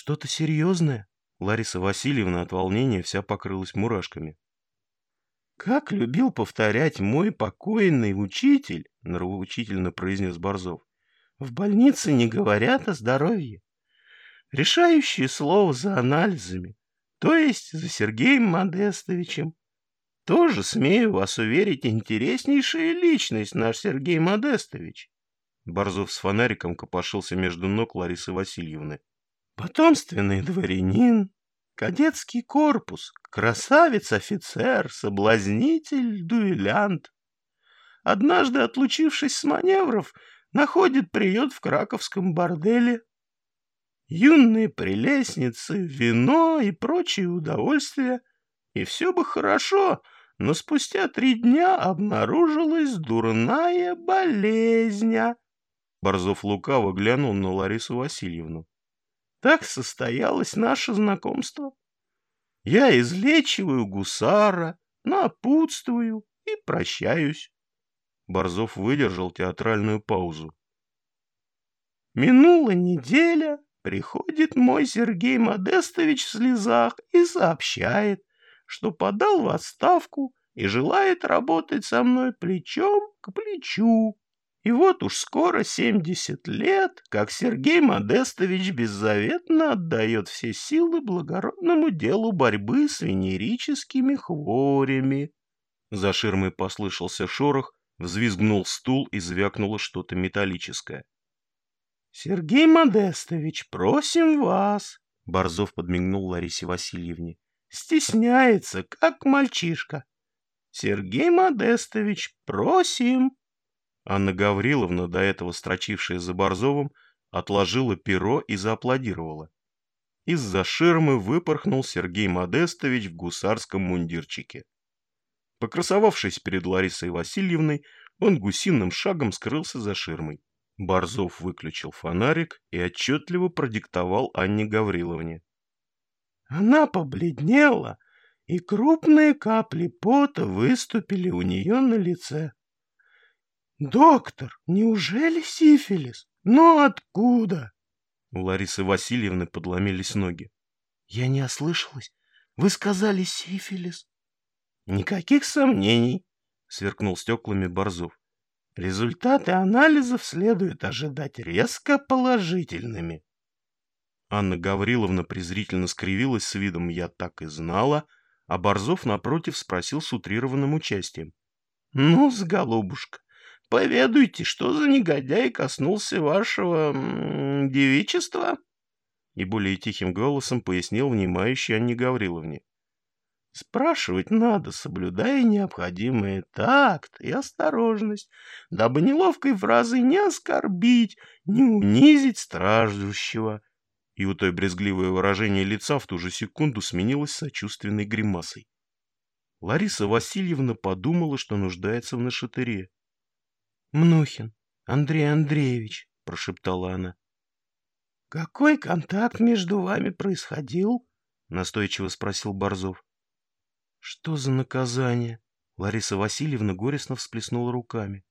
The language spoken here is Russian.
Что-то серьезное? Лариса Васильевна от волнения вся покрылась мурашками. «Как любил повторять мой покойный учитель», — нравоучительно произнес Борзов, — «в больнице не говорят о здоровье. Решающее слово за анализами, то есть за Сергеем Модестовичем. Тоже, смею вас уверить, интереснейшая личность наш Сергей Модестович». Борзов с фонариком копошился между ног Ларисы Васильевны. Потомственный дворянин, кадетский корпус, красавец-офицер, соблазнитель, дуэлянт. Однажды, отлучившись с маневров, находит приют в краковском борделе. Юные прелестницы, вино и прочие удовольствия. И все бы хорошо, но спустя три дня обнаружилась дурная болезнь. Борзов лукаво глянул на Ларису Васильевну. Так состоялось наше знакомство. Я излечиваю гусара, напутствую и прощаюсь. Борзов выдержал театральную паузу. Минула неделя, приходит мой Сергей Модестович в слезах и сообщает, что подал в отставку и желает работать со мной плечом к плечу. И вот уж скоро семьдесят лет, как Сергей Модестович беззаветно отдает все силы благородному делу борьбы с венерическими хворями. За ширмой послышался шорох, взвизгнул стул и звякнуло что-то металлическое. — Сергей Модестович, просим вас! — Борзов подмигнул Ларисе Васильевне. — Стесняется, как мальчишка. — Сергей Модестович, просим! Анна Гавриловна, до этого строчившая за Борзовым, отложила перо и зааплодировала. Из-за ширмы выпорхнул Сергей Модестович в гусарском мундирчике. Покрасовавшись перед Ларисой Васильевной, он гусиным шагом скрылся за ширмой. Борзов выключил фонарик и отчетливо продиктовал Анне Гавриловне. Она побледнела, и крупные капли пота выступили у нее на лице. «Доктор, неужели сифилис? Но откуда?» У Ларисы Васильевны подломились ноги. «Я не ослышалась. Вы сказали сифилис». «Никаких сомнений», — сверкнул стеклами Борзов. «Результаты анализов следует ожидать резко положительными». Анна Гавриловна презрительно скривилась с видом «я так и знала», а Борзов, напротив, спросил с утрированным участием. «Ну-с, голубушка, Поведуйте, что за негодяй коснулся вашего девичества? И более тихим голосом пояснил внимающий Анне Гавриловне. Спрашивать надо, соблюдая необходимый такт и осторожность, дабы неловкой фразой не оскорбить, не унизить страждущего. И у той брезгливое выражение лица в ту же секунду сменилось сочувственной гримасой. Лариса Васильевна подумала, что нуждается в нашатыре. Мнухин, Андрей Андреевич, прошептала она. Какой контакт между вами происходил? настойчиво спросил Борзов. Что за наказание? Лариса Васильевна горестно всплеснула руками.